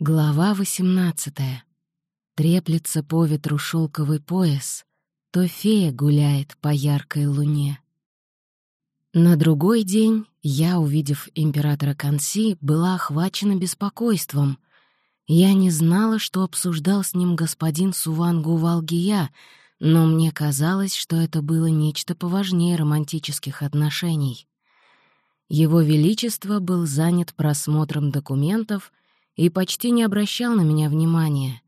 Глава восемнадцатая. Треплется по ветру шелковый пояс, то фея гуляет по яркой луне. На другой день я, увидев императора Канси, была охвачена беспокойством. Я не знала, что обсуждал с ним господин Сувангу Валгия, но мне казалось, что это было нечто поважнее романтических отношений. Его Величество был занят просмотром документов и почти не обращал на меня внимания.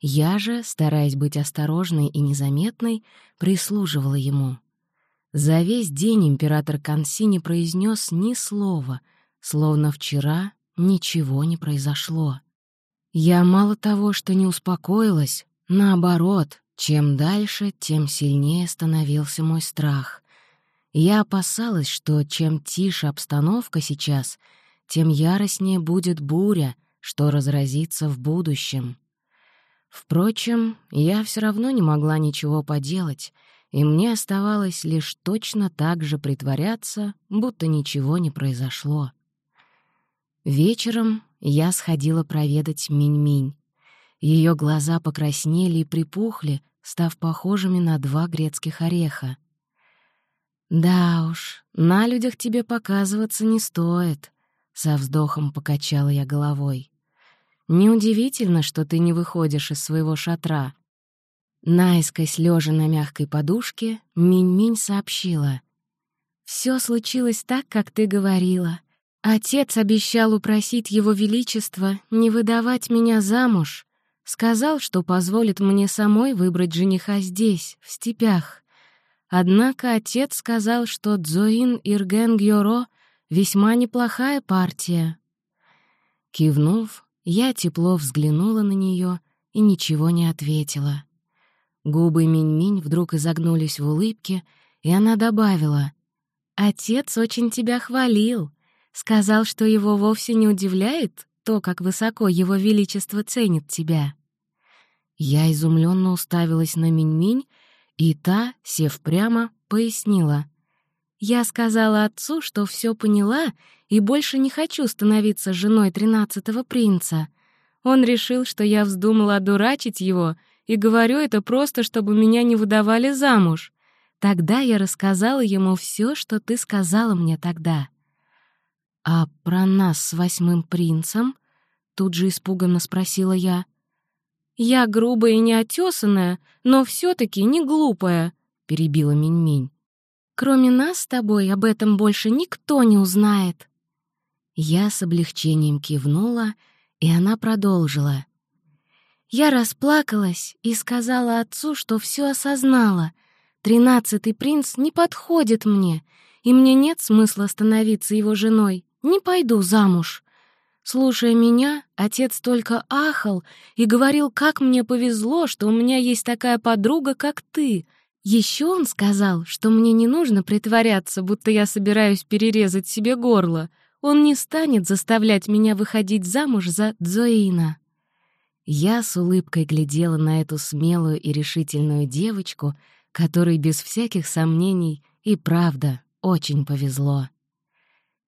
Я же, стараясь быть осторожной и незаметной, прислуживала ему. За весь день император Канси не произнес ни слова, словно вчера ничего не произошло. Я мало того, что не успокоилась, наоборот, чем дальше, тем сильнее становился мой страх. Я опасалась, что чем тише обстановка сейчас, тем яростнее будет буря, что разразится в будущем. Впрочем, я все равно не могла ничего поделать, и мне оставалось лишь точно так же притворяться, будто ничего не произошло. Вечером я сходила проведать Минь-Минь. Ее глаза покраснели и припухли, став похожими на два грецких ореха. «Да уж, на людях тебе показываться не стоит», — со вздохом покачала я головой. «Неудивительно, что ты не выходишь из своего шатра». Наискось лежа на мягкой подушке, Минь-Минь сообщила. «Всё случилось так, как ты говорила. Отец обещал упросить его величество не выдавать меня замуж. Сказал, что позволит мне самой выбрать жениха здесь, в степях. Однако отец сказал, что Дзоин Ирген Гьоро — весьма неплохая партия. Кивнув, я тепло взглянула на нее и ничего не ответила. Губы Минь-Минь вдруг изогнулись в улыбке, и она добавила, «Отец очень тебя хвалил. Сказал, что его вовсе не удивляет то, как высоко его величество ценит тебя». Я изумленно уставилась на Минь-Минь, и та, сев прямо, пояснила. «Я сказала отцу, что все поняла и больше не хочу становиться женой тринадцатого принца. Он решил, что я вздумала одурачить его, и говорю это просто, чтобы меня не выдавали замуж. Тогда я рассказала ему все, что ты сказала мне тогда». «А про нас с восьмым принцем?» — тут же испуганно спросила я. «Я грубая и неотесанная, но все таки не глупая», — перебила Минь-Минь. «Кроме нас с тобой об этом больше никто не узнает». Я с облегчением кивнула, и она продолжила. Я расплакалась и сказала отцу, что все осознала. Тринадцатый принц не подходит мне, и мне нет смысла становиться его женой. Не пойду замуж. Слушая меня, отец только ахал и говорил, как мне повезло, что у меня есть такая подруга, как ты. Еще он сказал, что мне не нужно притворяться, будто я собираюсь перерезать себе горло. Он не станет заставлять меня выходить замуж за Дзоина. Я с улыбкой глядела на эту смелую и решительную девочку, которой без всяких сомнений и правда очень повезло.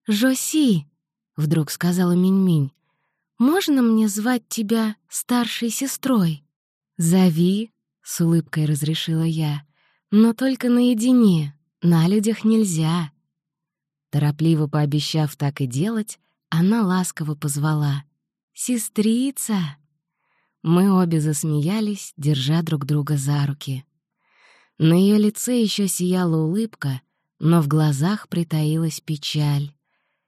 «Жоси!» вдруг сказала Минь-Минь. «Можно мне звать тебя старшей сестрой?» «Зови», — с улыбкой разрешила я, «но только наедине, на людях нельзя». Торопливо пообещав так и делать, она ласково позвала. «Сестрица!» Мы обе засмеялись, держа друг друга за руки. На ее лице еще сияла улыбка, но в глазах притаилась печаль.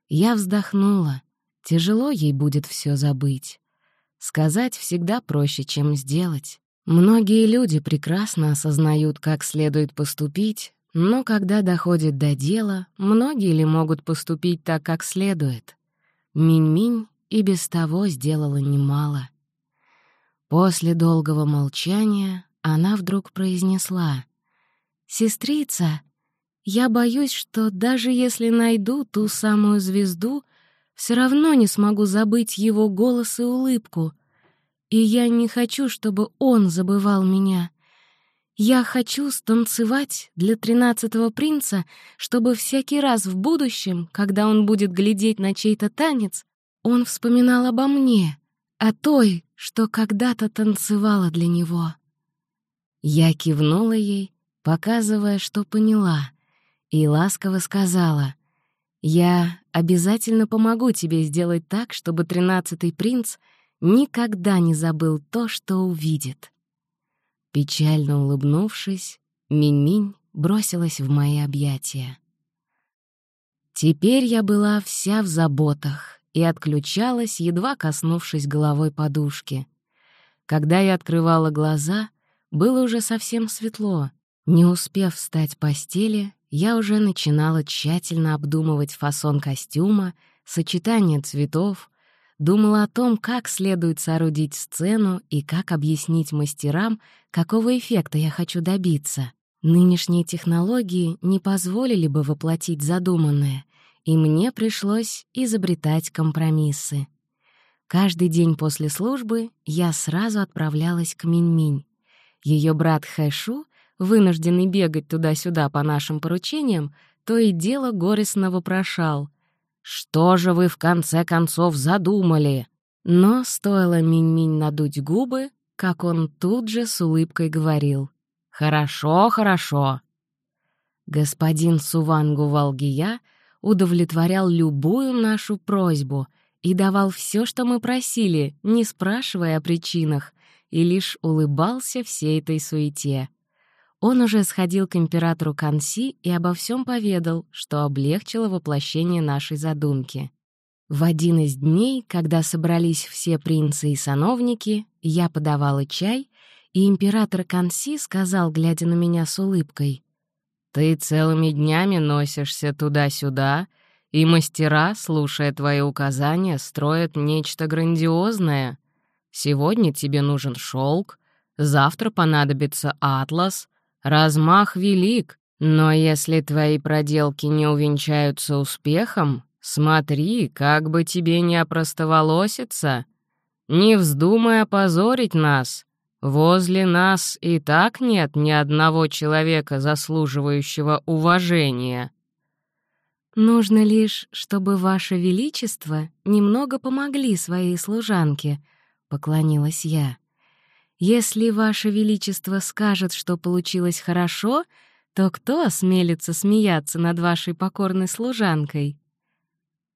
Я вздохнула. Тяжело ей будет все забыть. Сказать всегда проще, чем сделать. Многие люди прекрасно осознают, как следует поступить, но когда доходит до дела, многие ли могут поступить так, как следует? Минь-Минь и без того сделала немало. После долгого молчания она вдруг произнесла. «Сестрица, я боюсь, что даже если найду ту самую звезду, все равно не смогу забыть его голос и улыбку. И я не хочу, чтобы он забывал меня. Я хочу станцевать для тринадцатого принца, чтобы всякий раз в будущем, когда он будет глядеть на чей-то танец, он вспоминал обо мне, о той, что когда-то танцевала для него». Я кивнула ей, показывая, что поняла, и ласково сказала, «Я обязательно помогу тебе сделать так, чтобы тринадцатый принц никогда не забыл то, что увидит». Печально улыбнувшись, Минь-Минь бросилась в мои объятия. Теперь я была вся в заботах и отключалась, едва коснувшись головой подушки. Когда я открывала глаза, было уже совсем светло. Не успев встать в постели, я уже начинала тщательно обдумывать фасон костюма, сочетание цветов, думала о том, как следует соорудить сцену и как объяснить мастерам, какого эффекта я хочу добиться. Нынешние технологии не позволили бы воплотить задуманное, и мне пришлось изобретать компромиссы. Каждый день после службы я сразу отправлялась к Минь-Минь. Ее брат Хэшу, вынужденный бегать туда-сюда по нашим поручениям, то и дело горестно вопрошал. «Что же вы в конце концов задумали?» Но стоило Минь-Минь надуть губы, как он тут же с улыбкой говорил. «Хорошо, хорошо». Господин Сувангу Валгия удовлетворял любую нашу просьбу и давал все, что мы просили, не спрашивая о причинах, и лишь улыбался всей этой суете. Он уже сходил к императору Канси и обо всем поведал, что облегчило воплощение нашей задумки. В один из дней, когда собрались все принцы и сановники, я подавала чай — и император Канси сказал, глядя на меня с улыбкой, «Ты целыми днями носишься туда-сюда, и мастера, слушая твои указания, строят нечто грандиозное. Сегодня тебе нужен шелк, завтра понадобится атлас, размах велик, но если твои проделки не увенчаются успехом, смотри, как бы тебе не опростоволоситься. Не вздумай опозорить нас, Возле нас и так нет ни одного человека, заслуживающего уважения. Нужно лишь, чтобы Ваше Величество немного помогли своей служанке, — поклонилась я. Если Ваше Величество скажет, что получилось хорошо, то кто осмелится смеяться над вашей покорной служанкой?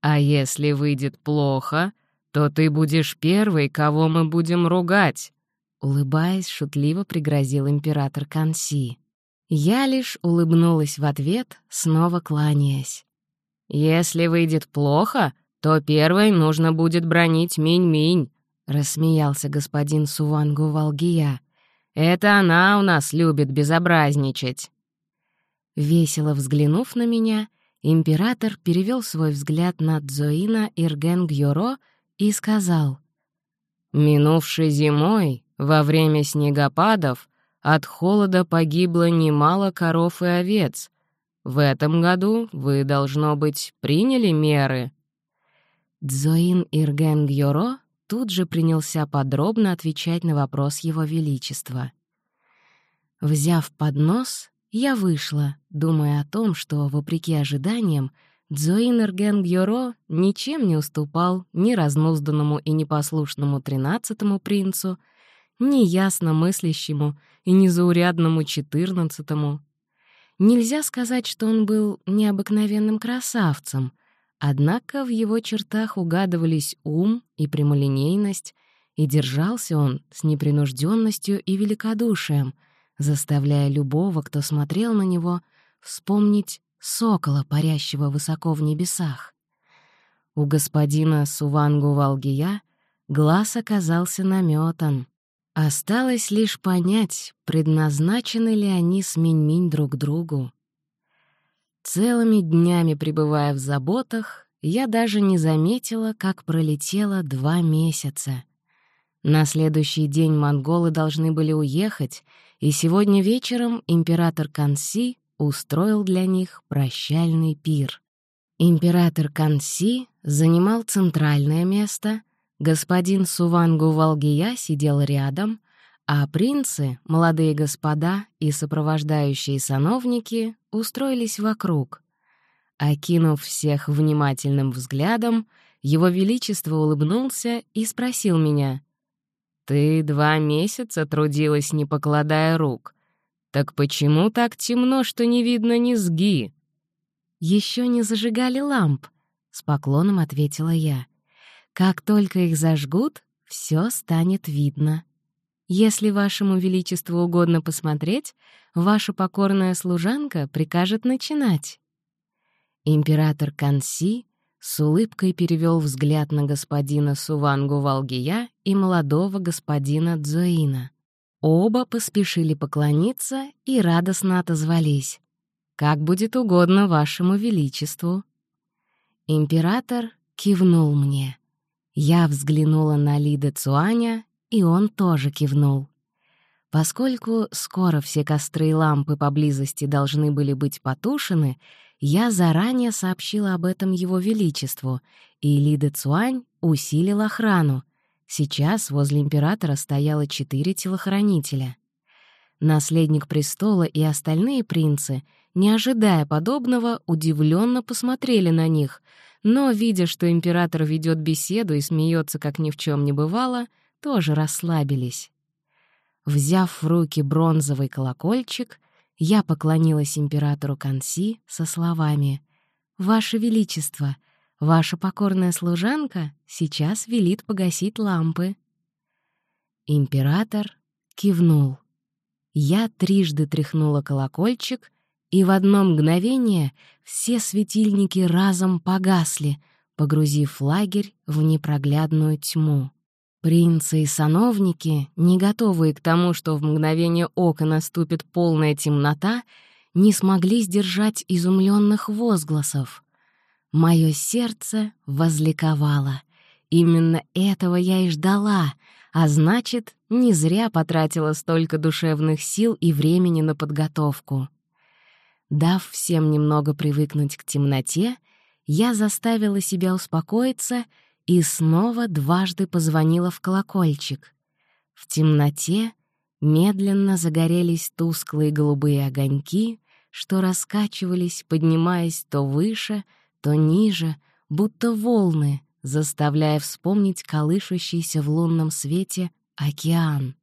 А если выйдет плохо, то ты будешь первой, кого мы будем ругать, Улыбаясь, шутливо пригрозил император Канси. Я лишь улыбнулась в ответ, снова кланяясь. «Если выйдет плохо, то первой нужно будет бронить Минь-Минь», — рассмеялся господин Сувангу Валгия. «Это она у нас любит безобразничать». Весело взглянув на меня, император перевел свой взгляд на Дзоина Ирген Гьоро и сказал, «Минувшей зимой во время снегопадов от холода погибло немало коров и овец. В этом году вы, должно быть, приняли меры». Дзоин Ирген Гьоро тут же принялся подробно отвечать на вопрос Его Величества. Взяв поднос, я вышла, думая о том, что, вопреки ожиданиям, Дзоин Эрген Гьоро ничем не уступал ни разнузданному и непослушному тринадцатому принцу, неясно мыслящему и незаурядному четырнадцатому. Нельзя сказать, что он был необыкновенным красавцем, однако в его чертах угадывались ум и прямолинейность, и держался он с непринужденностью и великодушием, заставляя любого, кто смотрел на него, вспомнить сокола, парящего высоко в небесах. У господина Сувангу Валгия глаз оказался наметан, Осталось лишь понять, предназначены ли они с Минь-Минь друг другу. Целыми днями пребывая в заботах, я даже не заметила, как пролетело два месяца. На следующий день монголы должны были уехать, и сегодня вечером император Канси устроил для них прощальный пир. Император Канси занимал центральное место — Господин Сувангу Валгия сидел рядом, а принцы, молодые господа и сопровождающие сановники устроились вокруг. Окинув всех внимательным взглядом, Его Величество улыбнулся и спросил меня. «Ты два месяца трудилась, не покладая рук. Так почему так темно, что не видно низги?» «Еще не зажигали ламп», — с поклоном ответила я. «Как только их зажгут, все станет видно. Если вашему величеству угодно посмотреть, ваша покорная служанка прикажет начинать». Император Канси с улыбкой перевел взгляд на господина Сувангу Валгия и молодого господина Дзоина. Оба поспешили поклониться и радостно отозвались. «Как будет угодно вашему величеству». Император кивнул мне. Я взглянула на Лида Цуаня, и он тоже кивнул. Поскольку скоро все костры и лампы поблизости должны были быть потушены, я заранее сообщила об этом его величеству, и Лида Цуань усилил охрану. Сейчас возле императора стояло четыре телохранителя. Наследник престола и остальные принцы, не ожидая подобного, удивленно посмотрели на них — но, видя, что император ведет беседу и смеется, как ни в чем не бывало, тоже расслабились. Взяв в руки бронзовый колокольчик, я поклонилась императору Канси со словами «Ваше Величество, ваша покорная служанка сейчас велит погасить лампы». Император кивнул. Я трижды тряхнула колокольчик, и в одно мгновение все светильники разом погасли, погрузив лагерь в непроглядную тьму. Принцы и сановники, не готовые к тому, что в мгновение ока наступит полная темнота, не смогли сдержать изумленных возгласов. Мое сердце возликовало. Именно этого я и ждала, а значит, не зря потратила столько душевных сил и времени на подготовку. Дав всем немного привыкнуть к темноте, я заставила себя успокоиться и снова дважды позвонила в колокольчик. В темноте медленно загорелись тусклые голубые огоньки, что раскачивались, поднимаясь то выше, то ниже, будто волны, заставляя вспомнить колышущийся в лунном свете океан.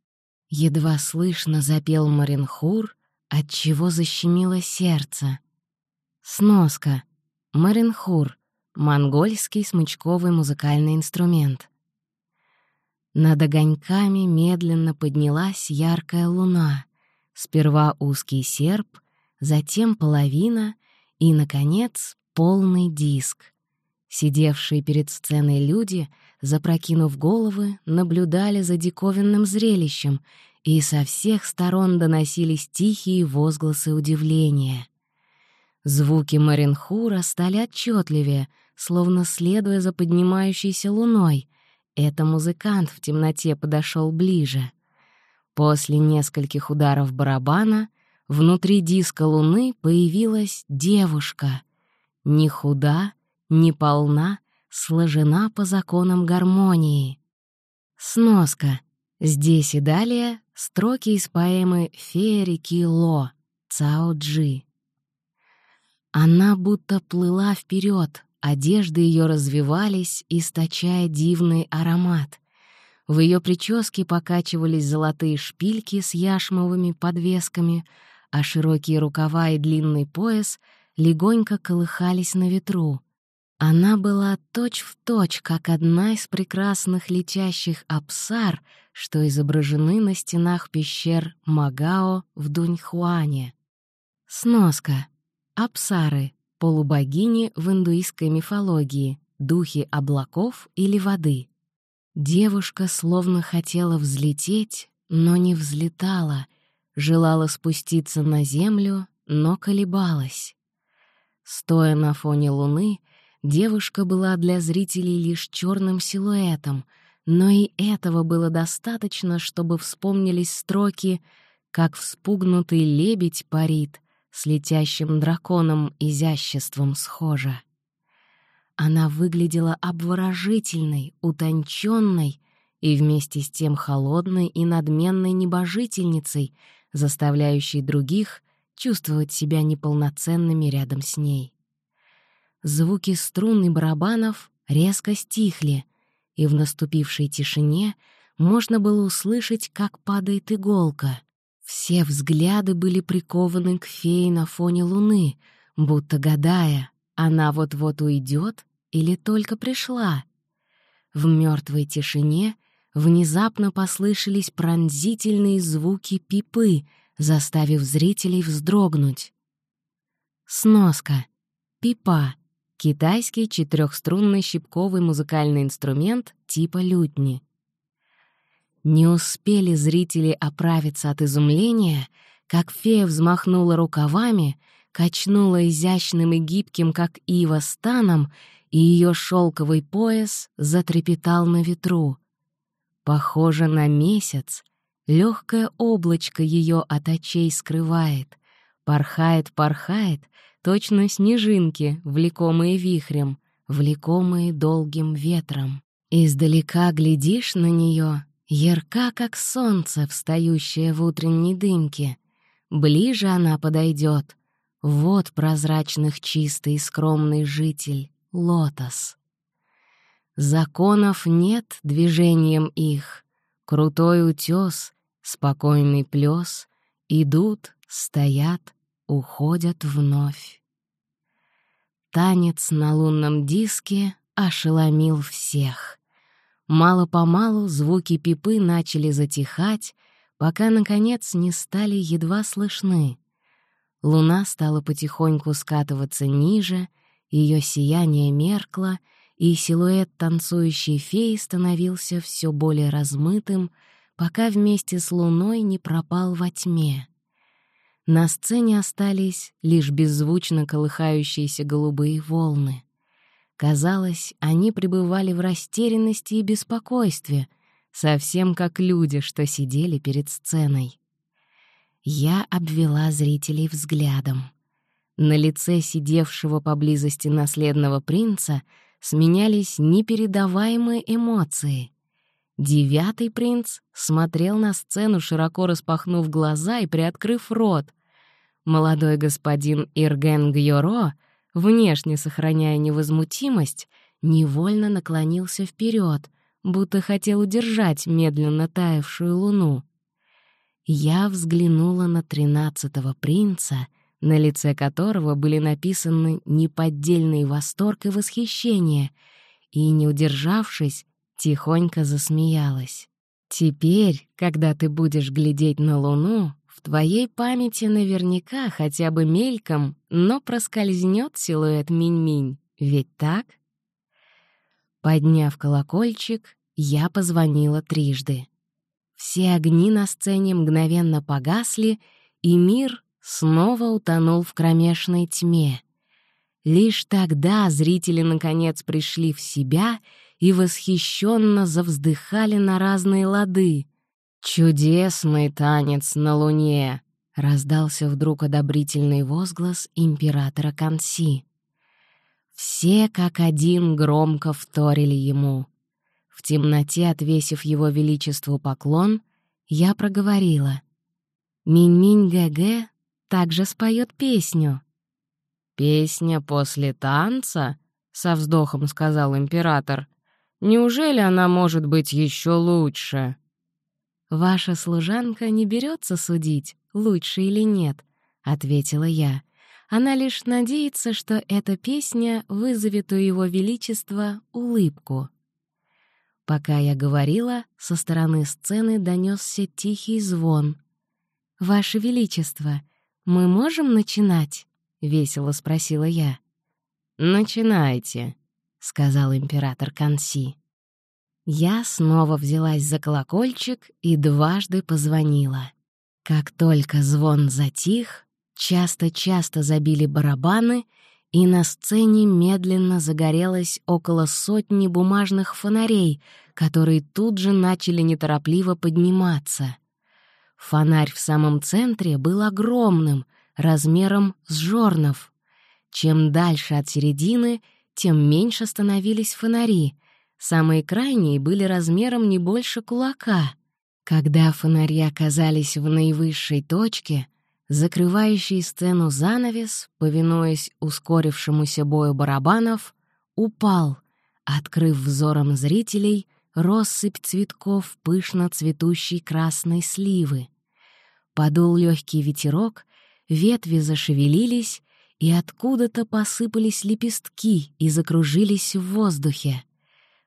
Едва слышно запел Маринхур, от чего защемило сердце. Сноска. Маринхур. Монгольский смычковый музыкальный инструмент. Над огоньками медленно поднялась яркая луна. Сперва узкий серп, затем половина и, наконец, полный диск. Сидевшие перед сценой люди, запрокинув головы, наблюдали за диковинным зрелищем и со всех сторон доносились тихие возгласы удивления. Звуки Маринхура стали отчетливее, словно следуя за поднимающейся луной. Это музыкант в темноте подошел ближе. После нескольких ударов барабана внутри диска луны появилась девушка. Не худа, не полна, сложена по законам гармонии. Сноска. Здесь и далее строки из поэмы «Фея реки Ло» Цао Джи. Она будто плыла вперед, одежды ее развивались, источая дивный аромат. В ее прическе покачивались золотые шпильки с яшмовыми подвесками, а широкие рукава и длинный пояс легонько колыхались на ветру. Она была точь-в-точь, точь, как одна из прекрасных летящих апсар, что изображены на стенах пещер Магао в Дуньхуане. Сноска. Апсары — полубогини в индуистской мифологии, духи облаков или воды. Девушка словно хотела взлететь, но не взлетала, желала спуститься на землю, но колебалась. Стоя на фоне луны, девушка была для зрителей лишь черным силуэтом, но и этого было достаточно, чтобы вспомнились строки «Как вспугнутый лебедь парит, с летящим драконом изяществом схожа». Она выглядела обворожительной, утонченной и вместе с тем холодной и надменной небожительницей, заставляющей других чувствовать себя неполноценными рядом с ней. Звуки струн и барабанов резко стихли, и в наступившей тишине можно было услышать, как падает иголка. Все взгляды были прикованы к фее на фоне луны, будто гадая, она вот-вот уйдет или только пришла. В мертвой тишине внезапно послышались пронзительные звуки пипы, заставив зрителей вздрогнуть. Сноска. Пипа. Китайский четырехструнный щипковый музыкальный инструмент типа лютни. Не успели зрители оправиться от изумления, как фея взмахнула рукавами, качнула изящным и гибким, как ива, станом, и ее шелковый пояс затрепетал на ветру. Похоже на месяц, легкое облачко ее от очей скрывает, порхает, порхает, точно снежинки, влекомые вихрем, влекомые долгим ветром. Издалека глядишь на нее, ярка, как солнце, встающее в утренней дымке. Ближе она подойдет. Вот прозрачных чистый и скромный житель, лотос. Законов нет движением их, Крутой утес, спокойный плес, Идут, стоят, уходят вновь. Танец на лунном диске ошеломил всех. Мало-помалу звуки пипы начали затихать, пока, наконец, не стали едва слышны. Луна стала потихоньку скатываться ниже, ее сияние меркло, и силуэт танцующей феи становился все более размытым, пока вместе с луной не пропал во тьме. На сцене остались лишь беззвучно колыхающиеся голубые волны. Казалось, они пребывали в растерянности и беспокойстве, совсем как люди, что сидели перед сценой. Я обвела зрителей взглядом. На лице сидевшего поблизости наследного принца сменялись непередаваемые эмоции. Девятый принц смотрел на сцену, широко распахнув глаза и приоткрыв рот. Молодой господин Ирген Гьоро, внешне сохраняя невозмутимость, невольно наклонился вперед, будто хотел удержать медленно таявшую луну. Я взглянула на тринадцатого принца — на лице которого были написаны неподдельный восторг и восхищение, и, не удержавшись, тихонько засмеялась. «Теперь, когда ты будешь глядеть на Луну, в твоей памяти наверняка хотя бы мельком, но проскользнет силуэт Минь-Минь, ведь так?» Подняв колокольчик, я позвонила трижды. Все огни на сцене мгновенно погасли, и мир снова утонул в кромешной тьме. Лишь тогда зрители наконец пришли в себя и восхищенно завздыхали на разные лады. «Чудесный танец на луне!» — раздался вдруг одобрительный возглас императора Канси. Все как один громко вторили ему. В темноте, отвесив его величеству поклон, я проговорила. «Минь-минь-гэ-гэ также споет песню. «Песня после танца?» — со вздохом сказал император. «Неужели она может быть еще лучше?» «Ваша служанка не берется судить, лучше или нет», — ответила я. «Она лишь надеется, что эта песня вызовет у его величества улыбку». Пока я говорила, со стороны сцены донесся тихий звон. «Ваше Величество, «Мы можем начинать?» — весело спросила я. «Начинайте», — сказал император Канси. Я снова взялась за колокольчик и дважды позвонила. Как только звон затих, часто-часто забили барабаны, и на сцене медленно загорелось около сотни бумажных фонарей, которые тут же начали неторопливо подниматься. Фонарь в самом центре был огромным, размером с жорнов. Чем дальше от середины, тем меньше становились фонари. Самые крайние были размером не больше кулака. Когда фонари оказались в наивысшей точке, закрывающий сцену занавес, повинуясь ускорившемуся бою барабанов, упал, открыв взором зрителей россыпь цветков пышно цветущей красной сливы. Подул легкий ветерок, ветви зашевелились, и откуда-то посыпались лепестки и закружились в воздухе.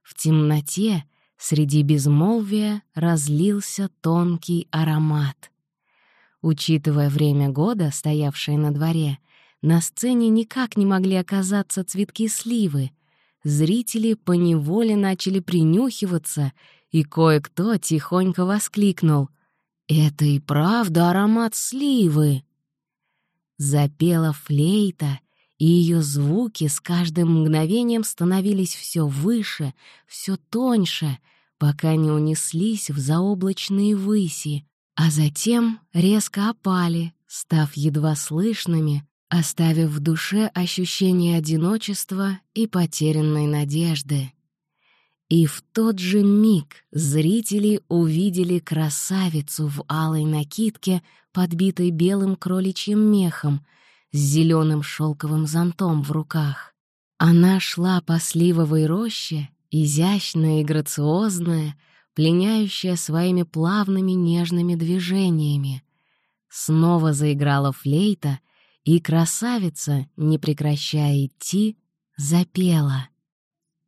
В темноте, среди безмолвия, разлился тонкий аромат. Учитывая время года, стоявшее на дворе, на сцене никак не могли оказаться цветки сливы. Зрители поневоле начали принюхиваться, и кое-кто тихонько воскликнул «Это и правда аромат сливы!» Запела флейта, и ее звуки с каждым мгновением становились все выше, все тоньше, пока не унеслись в заоблачные выси, а затем резко опали, став едва слышными, оставив в душе ощущение одиночества и потерянной надежды. И в тот же миг зрители увидели красавицу в алой накидке, подбитой белым кроличьим мехом, с зеленым шелковым зонтом в руках. Она шла по сливовой роще, изящная и грациозная, пленяющая своими плавными нежными движениями. Снова заиграла флейта, и красавица, не прекращая идти, запела —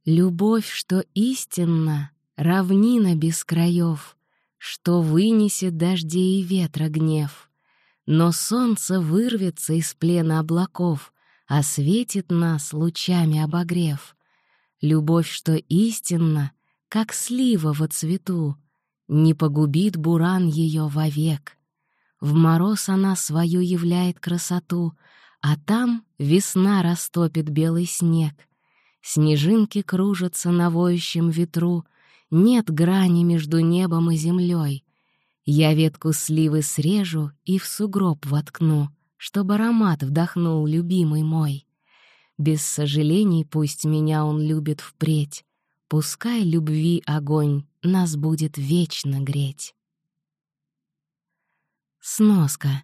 Любовь, что истинна, равнина без краев, Что вынесет дождей и ветра гнев. Но солнце вырвется из плена облаков, Осветит нас лучами обогрев. Любовь, что истинна, как слива во цвету, Не погубит буран ее вовек. В мороз она свою являет красоту, А там весна растопит белый снег — Снежинки кружатся на воющем ветру, Нет грани между небом и землей. Я ветку сливы срежу и в сугроб воткну, Чтоб аромат вдохнул любимый мой. Без сожалений пусть меня он любит впредь, Пускай любви огонь нас будет вечно греть. Сноска.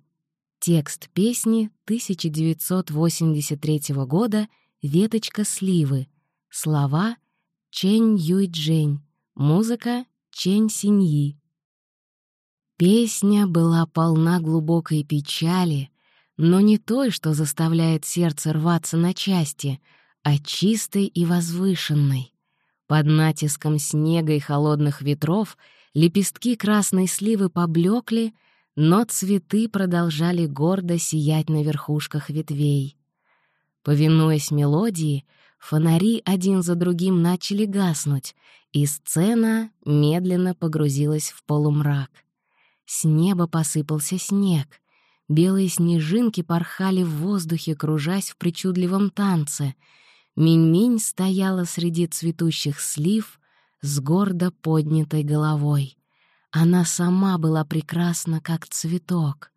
Текст песни 1983 года «Веточка сливы», Слова — Чэнь Юй-Джень, музыка — Чэнь Синьи. Песня была полна глубокой печали, но не той, что заставляет сердце рваться на части, а чистой и возвышенной. Под натиском снега и холодных ветров лепестки красной сливы поблекли, но цветы продолжали гордо сиять на верхушках ветвей. Повинуясь мелодии, Фонари один за другим начали гаснуть, и сцена медленно погрузилась в полумрак. С неба посыпался снег. Белые снежинки порхали в воздухе, кружась в причудливом танце. Минь-минь стояла среди цветущих слив с гордо поднятой головой. Она сама была прекрасна, как цветок.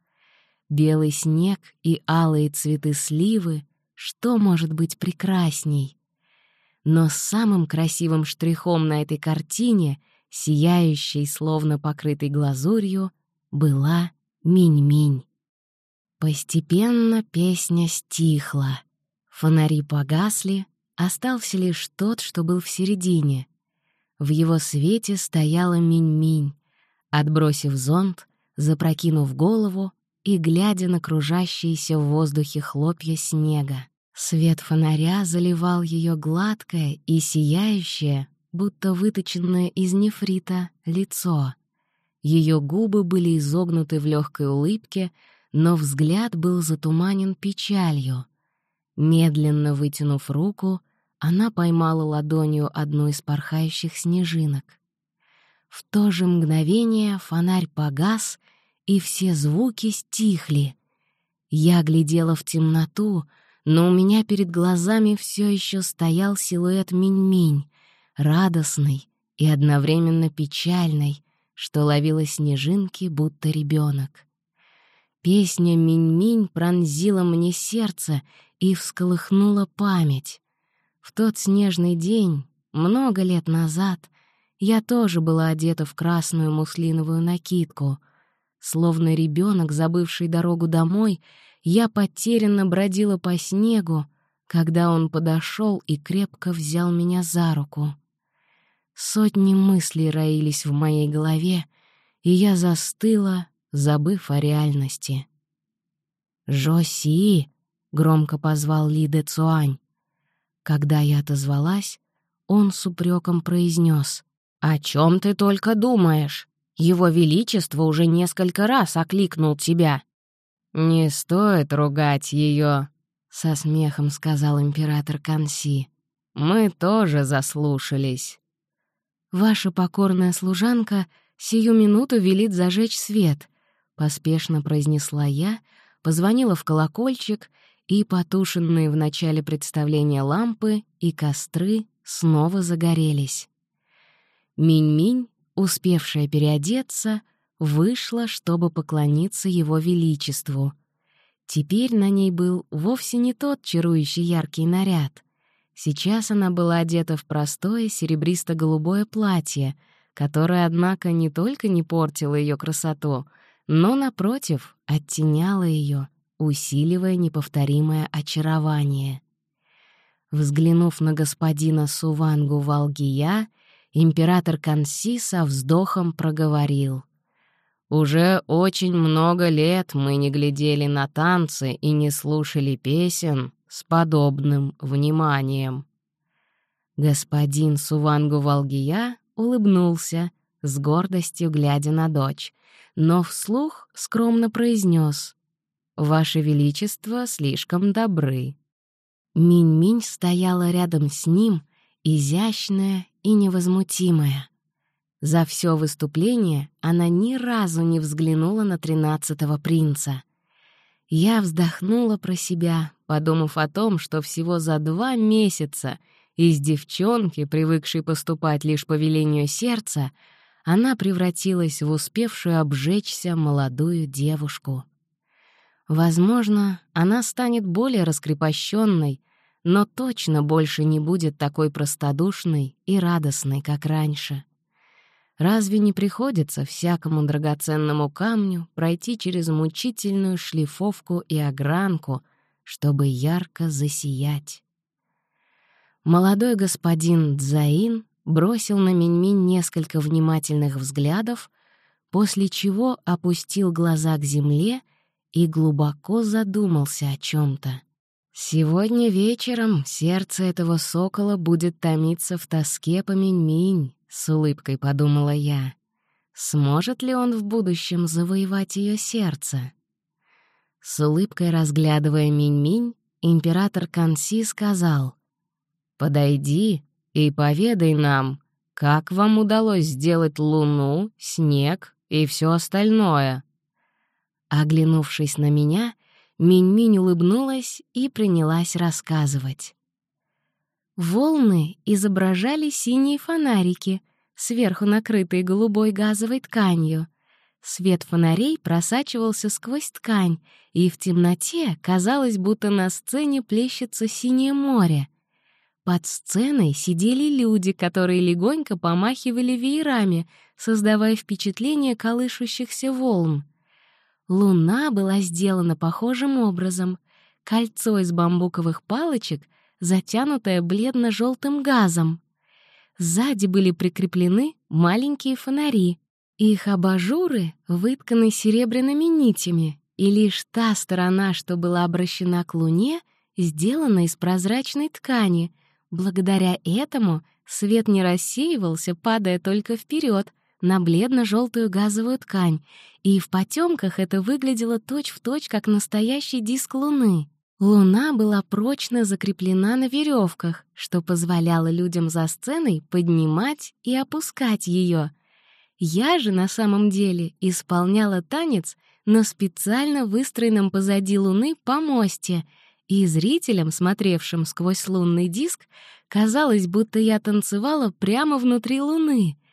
Белый снег и алые цветы сливы что может быть прекрасней? Но самым красивым штрихом на этой картине, сияющей, словно покрытой глазурью, была Минь-Минь. Постепенно песня стихла. Фонари погасли, остался лишь тот, что был в середине. В его свете стояла Минь-Минь, отбросив зонт, запрокинув голову, и глядя на кружащиеся в воздухе хлопья снега. Свет фонаря заливал ее гладкое и сияющее, будто выточенное из нефрита, лицо. Ее губы были изогнуты в легкой улыбке, но взгляд был затуманен печалью. Медленно вытянув руку, она поймала ладонью одну из порхающих снежинок. В то же мгновение фонарь погас — и все звуки стихли. Я глядела в темноту, но у меня перед глазами все еще стоял силуэт Минь-Минь, радостный и одновременно печальный, что ловила снежинки, будто ребенок. Песня Минь-Минь пронзила мне сердце и всколыхнула память. В тот снежный день, много лет назад, я тоже была одета в красную муслиновую накидку — Словно ребенок, забывший дорогу домой, я потерянно бродила по снегу, когда он подошел и крепко взял меня за руку. Сотни мыслей роились в моей голове, и я застыла, забыв о реальности. «Жоси!» — громко позвал Ли Де Цуань. Когда я отозвалась, он с упреком произнес: «О чем ты только думаешь? Его Величество уже несколько раз окликнул тебя». «Не стоит ругать ее, со смехом сказал император Канси. «Мы тоже заслушались». «Ваша покорная служанка сию минуту велит зажечь свет», — поспешно произнесла я, позвонила в колокольчик, и потушенные в начале представления лампы и костры снова загорелись. Минь-Минь, успевшая переодеться, вышла, чтобы поклониться его величеству. Теперь на ней был вовсе не тот чарующий яркий наряд. Сейчас она была одета в простое серебристо-голубое платье, которое, однако, не только не портило ее красоту, но, напротив, оттеняло ее, усиливая неповторимое очарование. Взглянув на господина Сувангу Валгия, император Канси со вздохом проговорил. «Уже очень много лет мы не глядели на танцы и не слушали песен с подобным вниманием». Господин Сувангу Валгия улыбнулся, с гордостью глядя на дочь, но вслух скромно произнес: «Ваше Величество слишком добры». Минь-Минь стояла рядом с ним, изящная и невозмутимая. За все выступление она ни разу не взглянула на тринадцатого принца. Я вздохнула про себя, подумав о том, что всего за два месяца из девчонки, привыкшей поступать лишь по велению сердца, она превратилась в успевшую обжечься молодую девушку. Возможно, она станет более раскрепощенной, но точно больше не будет такой простодушной и радостной, как раньше. Разве не приходится всякому драгоценному камню пройти через мучительную шлифовку и огранку, чтобы ярко засиять? Молодой господин Дзаин бросил на Миньминь несколько внимательных взглядов, после чего опустил глаза к земле — и глубоко задумался о чем то «Сегодня вечером сердце этого сокола будет томиться в тоске по Минь-Минь», — с улыбкой подумала я. «Сможет ли он в будущем завоевать ее сердце?» С улыбкой разглядывая Минь-Минь, император Канси сказал, «Подойди и поведай нам, как вам удалось сделать луну, снег и все остальное?» Оглянувшись на меня, Минь-Минь улыбнулась и принялась рассказывать. Волны изображали синие фонарики, сверху накрытые голубой газовой тканью. Свет фонарей просачивался сквозь ткань, и в темноте казалось, будто на сцене плещется синее море. Под сценой сидели люди, которые легонько помахивали веерами, создавая впечатление колышущихся волн. Луна была сделана похожим образом. Кольцо из бамбуковых палочек, затянутое бледно-желтым газом. Сзади были прикреплены маленькие фонари. Их абажуры вытканы серебряными нитями, и лишь та сторона, что была обращена к Луне, сделана из прозрачной ткани. Благодаря этому свет не рассеивался, падая только вперед — на бледно-желтую газовую ткань, и в потемках это выглядело точь-в-точь, точь, как настоящий диск Луны. Луна была прочно закреплена на веревках, что позволяло людям за сценой поднимать и опускать ее. Я же на самом деле исполняла танец на специально выстроенном позади Луны помосте, и зрителям, смотревшим сквозь лунный диск, казалось, будто я танцевала прямо внутри Луны —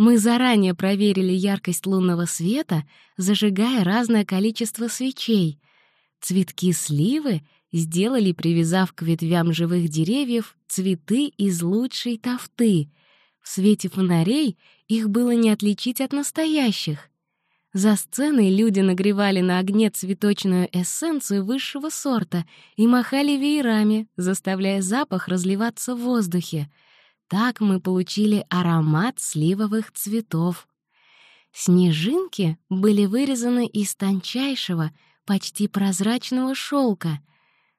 мы заранее проверили яркость лунного света, зажигая разное количество свечей. Цветки сливы сделали, привязав к ветвям живых деревьев, цветы из лучшей тафты. В свете фонарей их было не отличить от настоящих. За сценой люди нагревали на огне цветочную эссенцию высшего сорта и махали веерами, заставляя запах разливаться в воздухе. Так мы получили аромат сливовых цветов. Снежинки были вырезаны из тончайшего, почти прозрачного шелка.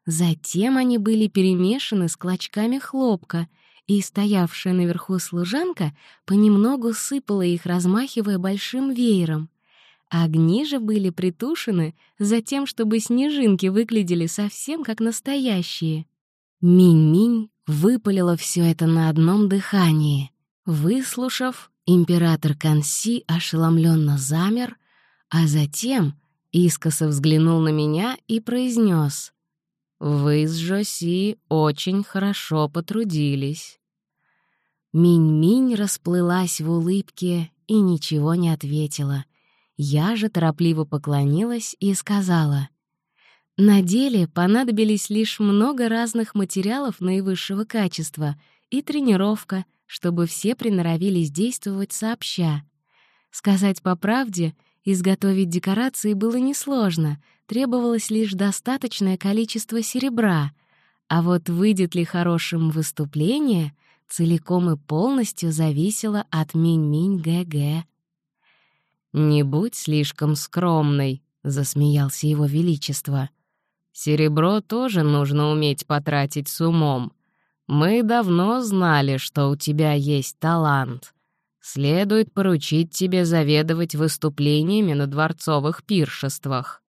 Затем они были перемешаны с клочками хлопка, и стоявшая наверху служанка понемногу сыпала их, размахивая большим веером. Огни же были притушены за тем, чтобы снежинки выглядели совсем как настоящие. Минь-минь выпалила все это на одном дыхании. Выслушав, император Канси ошеломленно замер, а затем искоса взглянул на меня и произнес: «Вы с Жоси очень хорошо потрудились». Минь-минь расплылась в улыбке и ничего не ответила — я же торопливо поклонилась и сказала, «На деле понадобились лишь много разных материалов наивысшего качества и тренировка, чтобы все приноровились действовать сообща. Сказать по правде, изготовить декорации было несложно, требовалось лишь достаточное количество серебра, а вот выйдет ли хорошим выступление, целиком и полностью зависело от Минь-Минь ГГ. «Не будь слишком скромной», — засмеялся его величество. «Серебро тоже нужно уметь потратить с умом. Мы давно знали, что у тебя есть талант. Следует поручить тебе заведовать выступлениями на дворцовых пиршествах».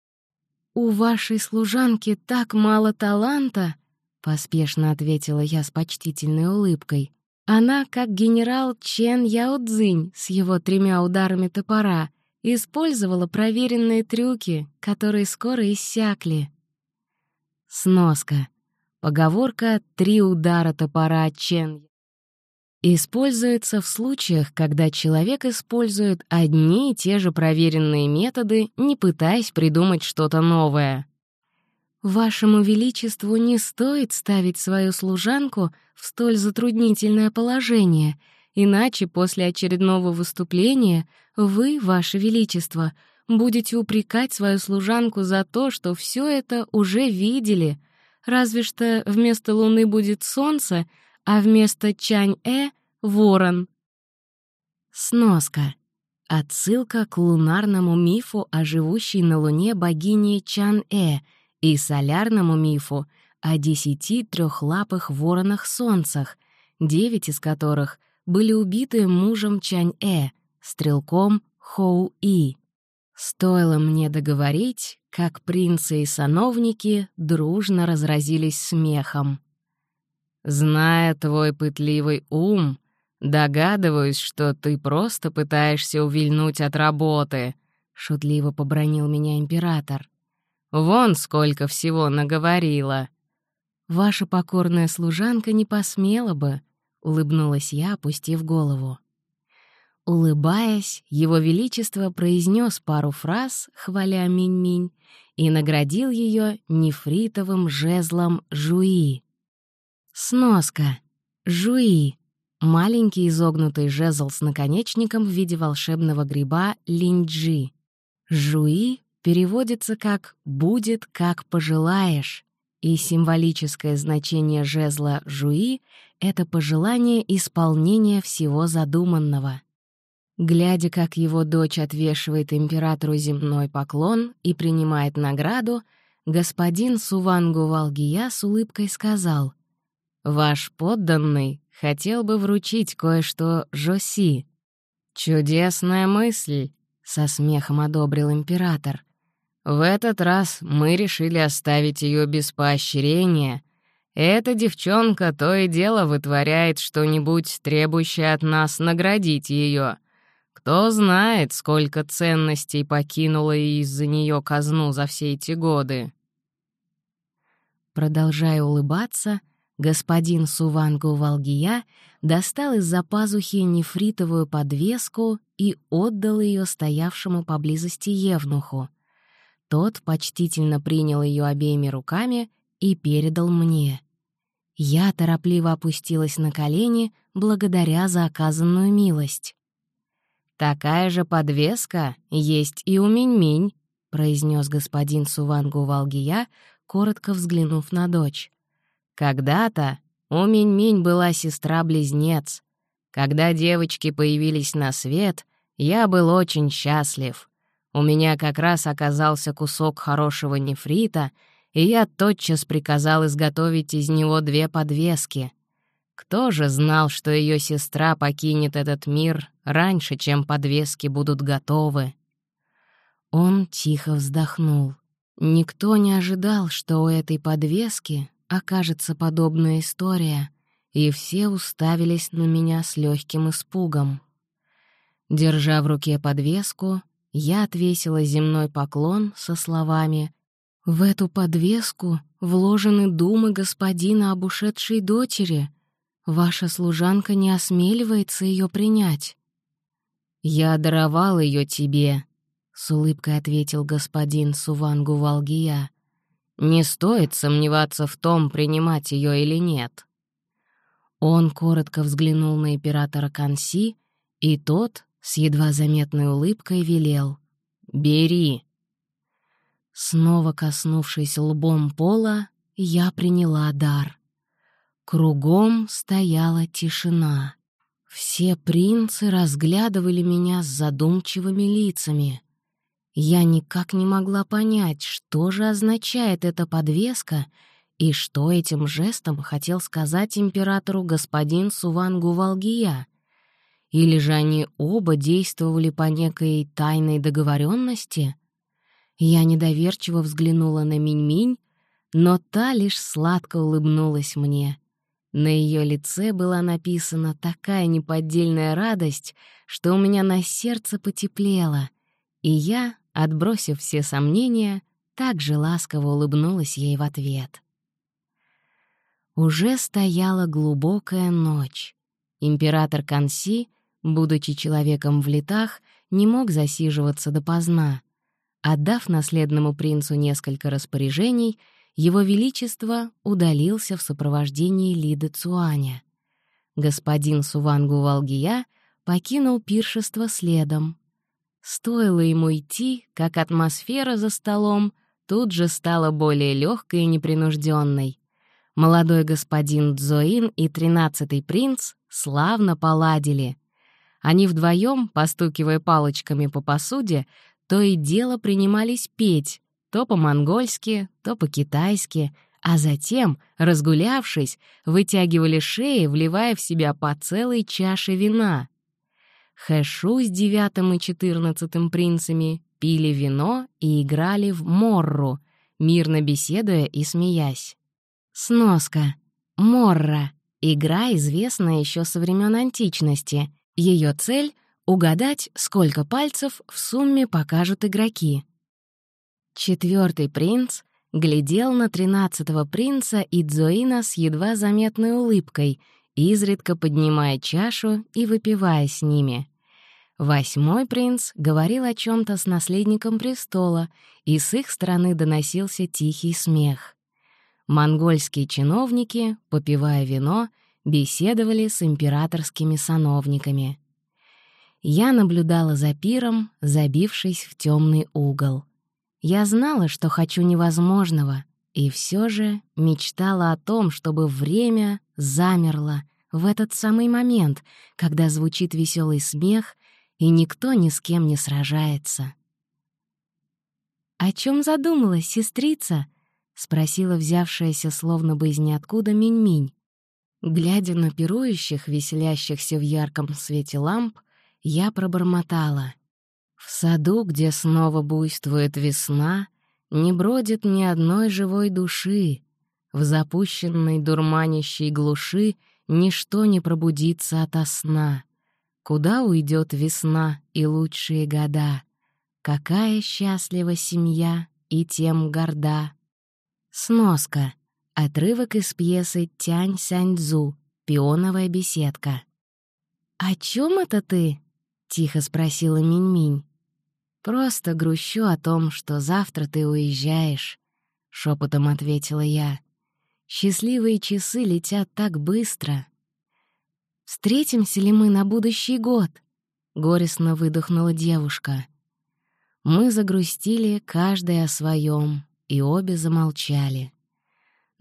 «У вашей служанки так мало таланта», — поспешно ответила я с почтительной улыбкой. Она, как генерал Чен Яо Цзинь с его тремя ударами топора, использовала проверенные трюки, которые скоро иссякли. Сноска. Поговорка «три удара топора Чен» используется в случаях, когда человек использует одни и те же проверенные методы, не пытаясь придумать что-то новое. Вашему Величеству не стоит ставить свою служанку в столь затруднительное положение, иначе после очередного выступления вы, Ваше Величество, будете упрекать свою служанку за то, что все это уже видели, разве что вместо луны будет солнце, а вместо Чань-э — ворон. Сноска. Отсылка к лунарному мифу о живущей на Луне богине Чан-э — и солярному мифу о десяти трехлапых воронах-солнцах, девять из которых были убиты мужем Чань-э, стрелком Хоу-и. Стоило мне договорить, как принцы и сановники дружно разразились смехом. «Зная твой пытливый ум, догадываюсь, что ты просто пытаешься увильнуть от работы», — шутливо побронил меня император. Вон сколько всего наговорила. Ваша покорная служанка не посмела бы, улыбнулась я, опустив голову. Улыбаясь, его величество произнес пару фраз, хваля Минь-Минь, и наградил ее нефритовым жезлом Жуи. Сноска. Жуи. Маленький изогнутый жезл с наконечником в виде волшебного гриба линджи. Жуи переводится как «будет, как пожелаешь», и символическое значение жезла «жуи» — это пожелание исполнения всего задуманного. Глядя, как его дочь отвешивает императору земной поклон и принимает награду, господин Сувангу Валгия с улыбкой сказал, «Ваш подданный хотел бы вручить кое-что Жоси». «Чудесная мысль», — со смехом одобрил император — в этот раз мы решили оставить ее без поощрения. Эта девчонка то и дело вытворяет что-нибудь, требующее от нас наградить ее. Кто знает, сколько ценностей покинула из-за нее казну за все эти годы. Продолжая улыбаться, господин Сувангу Валгия достал из-за пазухи нефритовую подвеску и отдал ее стоявшему поблизости Евнуху — тот почтительно принял ее обеими руками и передал мне. Я торопливо опустилась на колени, благодаря за оказанную милость. «Такая же подвеска есть и у Минь-Минь», — произнес господин Сувангу Валгия, коротко взглянув на дочь. «Когда-то у Минь-Минь была сестра-близнец. Когда девочки появились на свет, я был очень счастлив. У меня как раз оказался кусок хорошего нефрита, и я тотчас приказал изготовить из него две подвески. Кто же знал, что ее сестра покинет этот мир раньше, чем подвески будут готовы? Он тихо вздохнул. Никто не ожидал, что у этой подвески окажется подобная история, и все уставились на меня с легким испугом. Держа в руке подвеску, я отвесила земной поклон со словами «В эту подвеску вложены думы господина об ушедшей дочери. Ваша служанка не осмеливается ее принять». «Я даровал ее тебе», — с улыбкой ответил господин Сувангу Валгия. «Не стоит сомневаться в том, принимать ее или нет». Он коротко взглянул на императора Канси, и тот, с едва заметной улыбкой велел «Бери». Снова коснувшись лбом пола, я приняла дар. Кругом стояла тишина. Все принцы разглядывали меня с задумчивыми лицами. Я никак не могла понять, что же означает эта подвеска и что этим жестом хотел сказать императору господин Сувангу Валгия. Или же они оба действовали по некой тайной договоренности? Я недоверчиво взглянула на Минь-Минь, но та лишь сладко улыбнулась мне. На ее лице была написана такая неподдельная радость, что у меня на сердце потеплело, и я, отбросив все сомнения, также ласково улыбнулась ей в ответ. Уже стояла глубокая ночь. Император Канси — будучи человеком в летах, не мог засиживаться допоздна. Отдав наследному принцу несколько распоряжений, его Величество удалился в сопровождении Лиды Цуаня. Господин Сувангу Валгия покинул пиршество следом. Стоило ему идти, как атмосфера за столом тут же стала более легкой и непринужденной. Молодой господин Дзоин и тринадцатый принц славно поладили. Они вдвоем, постукивая палочками по посуде, то и дело принимались петь, то по-монгольски, то по-китайски, а затем, разгулявшись, вытягивали шеи, вливая в себя по целой чаше вина. Хэшу с девятым и четырнадцатым принцами пили вино и играли в морру, мирно беседуя и смеясь. Сноска. Морра. Игра, известная еще со времен античности — ее цель — угадать, сколько пальцев в сумме покажут игроки. Четвертый принц глядел на тринадцатого принца и Дзоина с едва заметной улыбкой, изредка поднимая чашу и выпивая с ними. Восьмой принц говорил о чем то с наследником престола, и с их стороны доносился тихий смех. Монгольские чиновники, попивая вино, беседовали с императорскими сановниками. Я наблюдала за пиром, забившись в темный угол. Я знала, что хочу невозможного, и все же мечтала о том, чтобы время замерло в этот самый момент, когда звучит веселый смех, и никто ни с кем не сражается. «О чем задумалась, сестрица?» — спросила взявшаяся словно бы из ниоткуда Минь-Минь. Глядя на пирующих, веселящихся в ярком свете ламп, я пробормотала. В саду, где снова буйствует весна, не бродит ни одной живой души. В запущенной дурманящей глуши ничто не пробудится ото сна. Куда уйдет весна и лучшие года? Какая счастлива семья и тем горда. Сноска — Отрывок из пьесы «Тянь Сяньцзу. Пионовая беседка». «О чем это ты?» — тихо спросила Минь-Минь. «Просто грущу о том, что завтра ты уезжаешь», — шепотом ответила я. «Счастливые часы летят так быстро. Встретимся ли мы на будущий год?» — горестно выдохнула девушка. Мы загрустили, каждая о своем, и обе замолчали.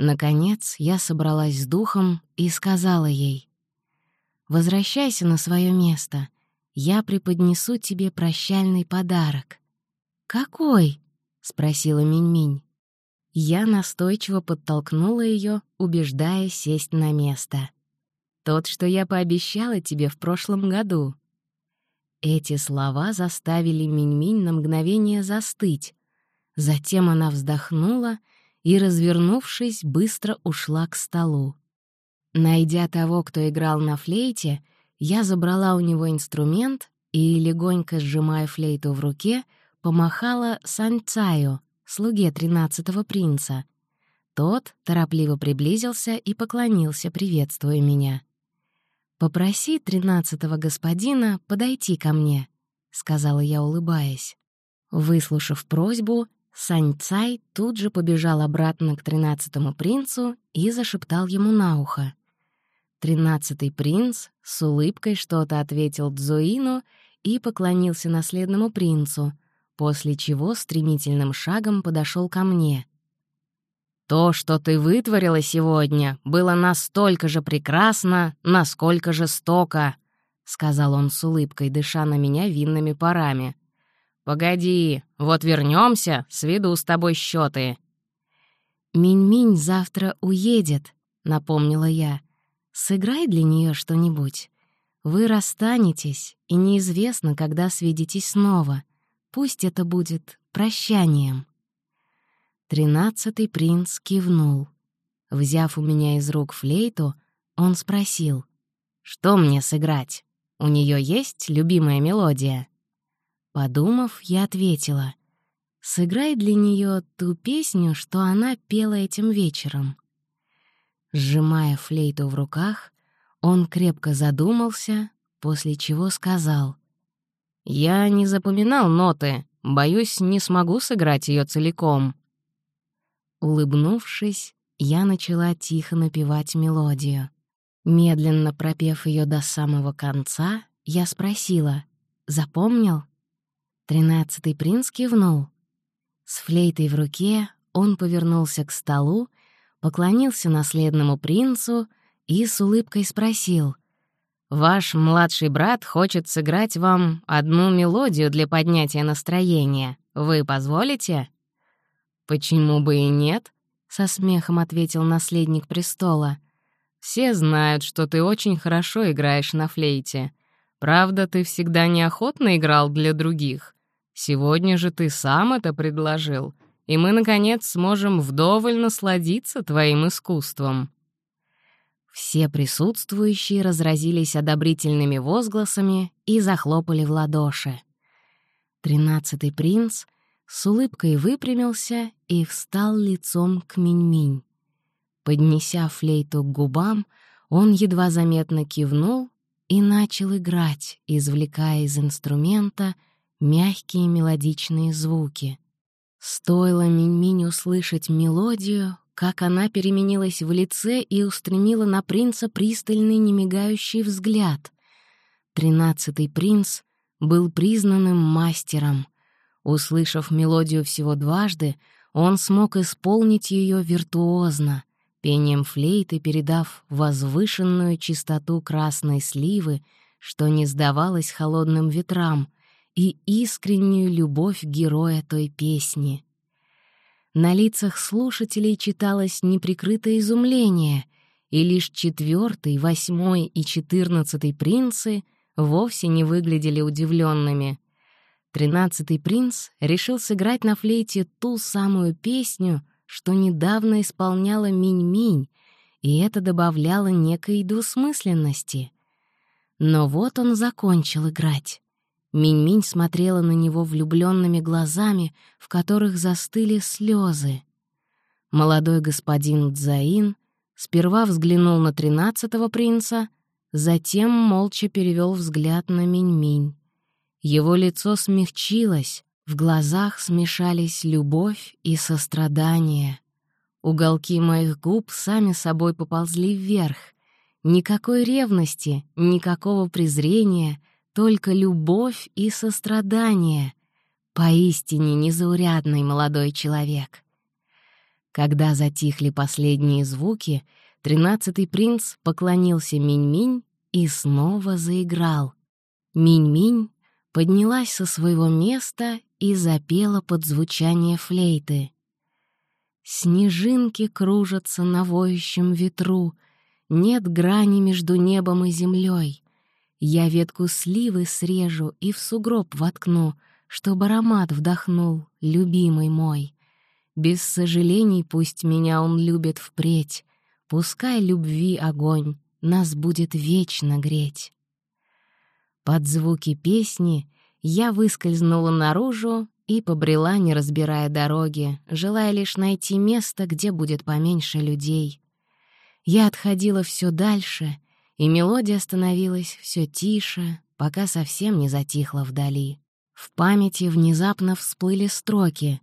Наконец я собралась с духом и сказала ей, «Возвращайся на свое место, я преподнесу тебе прощальный подарок». «Какой?» — спросила Минь-Минь. Я настойчиво подтолкнула ее, убеждая сесть на место. «Тот, что я пообещала тебе в прошлом году». Эти слова заставили Минь-Минь на мгновение застыть. Затем она вздохнула и, развернувшись, быстро ушла к столу. Найдя того, кто играл на флейте, я забрала у него инструмент и, легонько сжимая флейту в руке, помахала Санцаю, слуге тринадцатого принца. Тот торопливо приблизился и поклонился, приветствуя меня. «Попроси тринадцатого господина подойти ко мне», — сказала я, улыбаясь. Выслушав просьбу, Саньцай тут же побежал обратно к тринадцатому принцу и зашептал ему на ухо. Тринадцатый принц с улыбкой что-то ответил Дзуину и поклонился наследному принцу, после чего стремительным шагом подошел ко мне. «То, что ты вытворила сегодня, было настолько же прекрасно, насколько жестоко», — сказал он с улыбкой, дыша на меня винными парами. «Погоди, вот вернемся, сведу с тобой счеты. «Минь-Минь завтра уедет», — напомнила я. «Сыграй для нее что-нибудь. Вы расстанетесь, и неизвестно, когда свидитесь снова. Пусть это будет прощанием». Тринадцатый принц кивнул. Взяв у меня из рук флейту, он спросил, «Что мне сыграть? У нее есть любимая мелодия?» Подумав, я ответила, «Сыграй для нее ту песню, что она пела этим вечером». Сжимая флейту в руках, он крепко задумался, после чего сказал, «Я не запоминал ноты. Боюсь, не смогу сыграть ее целиком». Улыбнувшись, я начала тихо напевать мелодию. Медленно пропев ее до самого конца, я спросила, «Запомнил?» Тринадцатый принц кивнул. С флейтой в руке он повернулся к столу, поклонился наследному принцу и с улыбкой спросил, Ваш младший брат хочет сыграть вам одну мелодию для поднятия настроения. Вы позволите?» «Почему бы и нет?» — со смехом ответил наследник престола. «Все знают, что ты очень хорошо играешь на флейте. Правда, ты всегда неохотно играл для других. Сегодня же ты сам это предложил, и мы, наконец, сможем вдоволь насладиться твоим искусством». Все присутствующие разразились одобрительными возгласами и захлопали в ладоши. Тринадцатый принц с улыбкой выпрямился и встал лицом к Минь-Минь. Поднеся флейту к губам, он едва заметно кивнул и начал играть, извлекая из инструмента мягкие мелодичные звуки. Стоило Минь-Минь услышать мелодию, как она переменилась в лице и устремила на принца пристальный немигающий взгляд. Тринадцатый принц был признанным мастером. Услышав мелодию всего дважды, он смог исполнить ее виртуозно, пением флейты передав возвышенную чистоту красной сливы, что не сдавалось холодным ветрам, и искреннюю любовь героя той песни — на лицах слушателей читалось неприкрытое изумление, и лишь четвертый, восьмой и четырнадцатый принцы вовсе не выглядели удивленными. Тринадцатый принц решил сыграть на флейте ту самую песню, что недавно исполняла Минь-Минь, и это добавляло некой двусмысленности. Но вот он закончил играть. Минь-Минь смотрела на него влюбленными глазами, в которых застыли слезы. Молодой господин Дзаин сперва взглянул на тринадцатого принца, затем молча перевел взгляд на Минь-Минь. Его лицо смягчилось, в глазах смешались любовь и сострадание. Уголки моих губ сами собой поползли вверх. Никакой ревности, никакого презрения — только любовь и сострадание. Поистине незаурядный молодой человек. Когда затихли последние звуки, тринадцатый принц поклонился Минь-Минь и снова заиграл. Минь-Минь поднялась со своего места и запела под звучание флейты. Снежинки кружатся на воющем ветру, Нет грани между небом и землей. Я ветку сливы срежу и в сугроб воткну, Чтоб аромат вдохнул, любимый мой. Без сожалений пусть меня он любит впредь, Пускай любви огонь нас будет вечно греть. Под звуки песни я выскользнула наружу и побрела, не разбирая дороги, желая лишь найти место, где будет поменьше людей. Я отходила все дальше, и мелодия становилась все тише, пока совсем не затихла вдали. В памяти внезапно всплыли строки.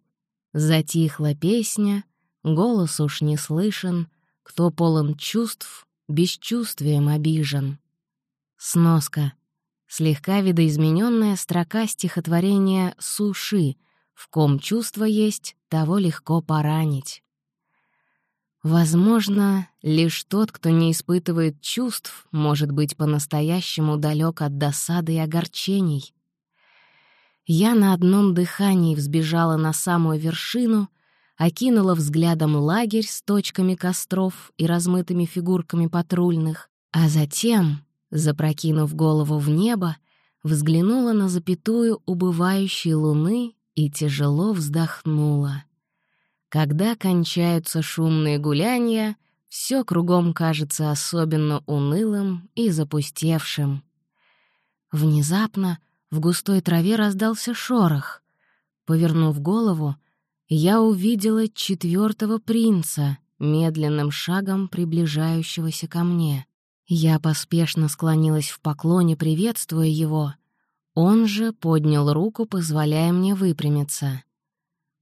Затихла песня, голос уж не слышен, кто полон чувств, бесчувствием обижен. Сноска — Слегка видоизмененная строка стихотворения «Суши», «В ком чувство есть, того легко поранить». Возможно, лишь тот, кто не испытывает чувств, может быть по-настоящему далек от досады и огорчений. Я на одном дыхании взбежала на самую вершину, окинула взглядом лагерь с точками костров и размытыми фигурками патрульных, а затем запрокинув голову в небо, взглянула на запятую убывающей луны и тяжело вздохнула. Когда кончаются шумные гуляния, все кругом кажется особенно унылым и запустевшим. Внезапно в густой траве раздался шорох. Повернув голову, я увидела четвертого принца, медленным шагом приближающегося ко мне. Я поспешно склонилась в поклоне, приветствуя его. Он же поднял руку, позволяя мне выпрямиться.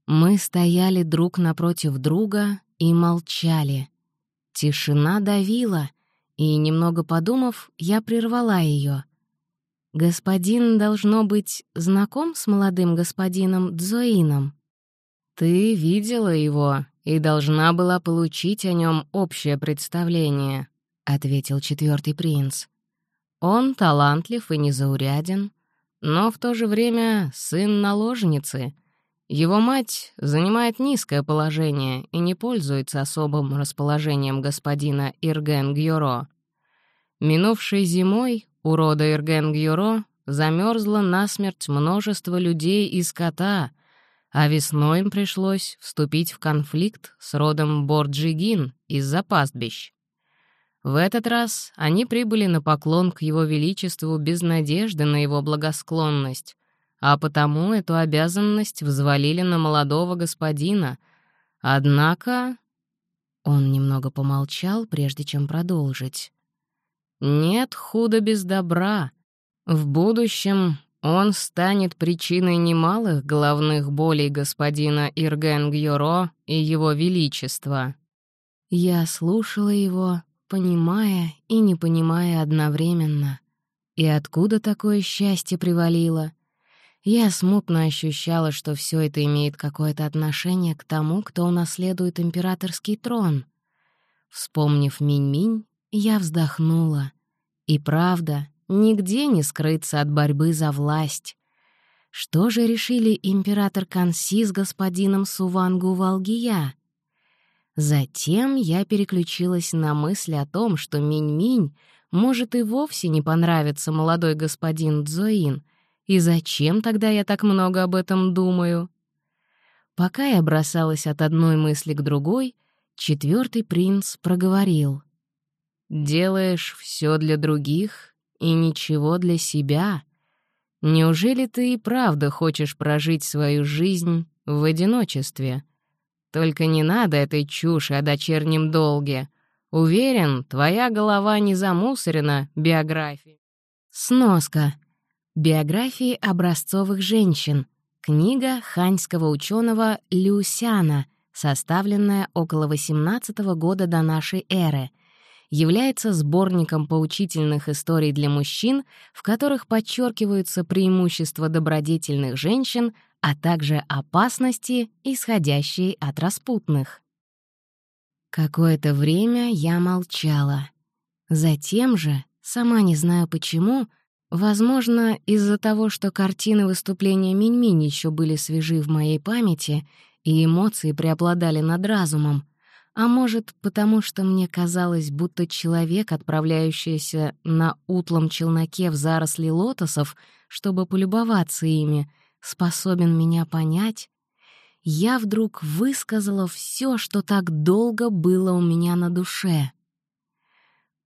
Мы стояли друг напротив друга и молчали. Тишина давила, и, немного подумав, я прервала ее. «Господин, должно быть, знаком с молодым господином Дзоином?» «Ты видела его и должна была получить о нем общее представление», — ответил четвертый принц. «Он талантлив и незауряден, но в то же время сын наложницы. Его мать занимает низкое положение и не пользуется особым расположением господина Ирген Гьоро. Минувшей зимой у рода Ирген Гьоро замерзло насмерть множество людей и скота, а весной им пришлось вступить в конфликт с родом Борджигин из-за пастбищ. В этот раз они прибыли на поклон к его величеству без надежды на его благосклонность, а потому эту обязанность взвалили на молодого господина. Однако... Он немного помолчал, прежде чем продолжить. «Нет худа без добра. В будущем он станет причиной немалых головных болей господина Ирген Гьоро и его величества». Я слушала его, понимая и не понимая одновременно. И откуда такое счастье привалило? Я смутно ощущала, что все это имеет какое-то отношение к тому, кто унаследует императорский трон. Вспомнив Минь-Минь, я вздохнула. И правда, нигде не скрыться от борьбы за власть. Что же решили император Канси с господином Сувангу Валгия? Затем я переключилась на мысль о том, что Минь-Минь может и вовсе не понравиться молодой господин Дзоин, и зачем тогда я так много об этом думаю? Пока я бросалась от одной мысли к другой, четвертый принц проговорил. «Делаешь все для других и ничего для себя. Неужели ты и правда хочешь прожить свою жизнь в одиночестве?» Только не надо этой чуши о дочернем долге. Уверен, твоя голова не замусорена биографией. Сноска. Биографии образцовых женщин. Книга ханьского ученого Люсяна, составленная около 18 года до нашей эры. является сборником поучительных историй для мужчин, в которых подчеркиваются преимущества добродетельных женщин, а также опасности, исходящие от распутных. Какое-то время я молчала. Затем же, сама не знаю почему, возможно, из-за того, что картины выступления Минь-Минь еще были свежи в моей памяти и эмоции преобладали над разумом, а может, потому что мне казалось, будто человек, отправляющийся на утлом челноке в заросли лотосов, чтобы полюбоваться ими, способен меня понять, я вдруг высказала все, что так долго было у меня на душе.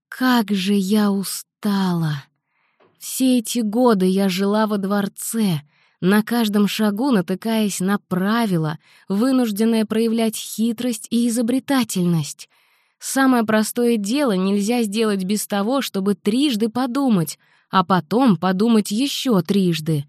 Как же я устала! Все эти годы я жила во дворце — на каждом шагу натыкаясь на правила, вынужденная проявлять хитрость и изобретательность. Самое простое дело нельзя сделать без того, чтобы трижды подумать, а потом подумать еще трижды.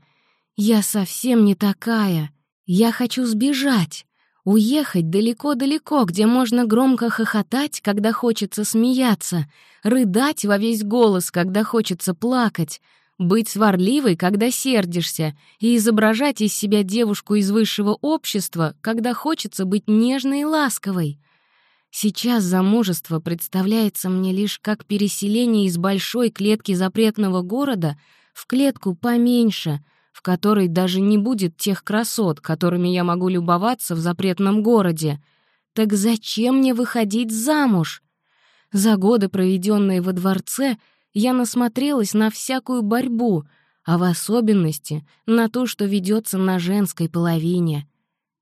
Я совсем не такая. Я хочу сбежать. Уехать далеко-далеко, где можно громко хохотать, когда хочется смеяться, рыдать во весь голос, когда хочется плакать, быть сварливой, когда сердишься, и изображать из себя девушку из высшего общества, когда хочется быть нежной и ласковой. Сейчас замужество представляется мне лишь как переселение из большой клетки запретного города в клетку поменьше, в которой даже не будет тех красот, которыми я могу любоваться в запретном городе. Так зачем мне выходить замуж? За годы, проведенные во дворце, я насмотрелась на всякую борьбу, а в особенности на то, что ведется на женской половине.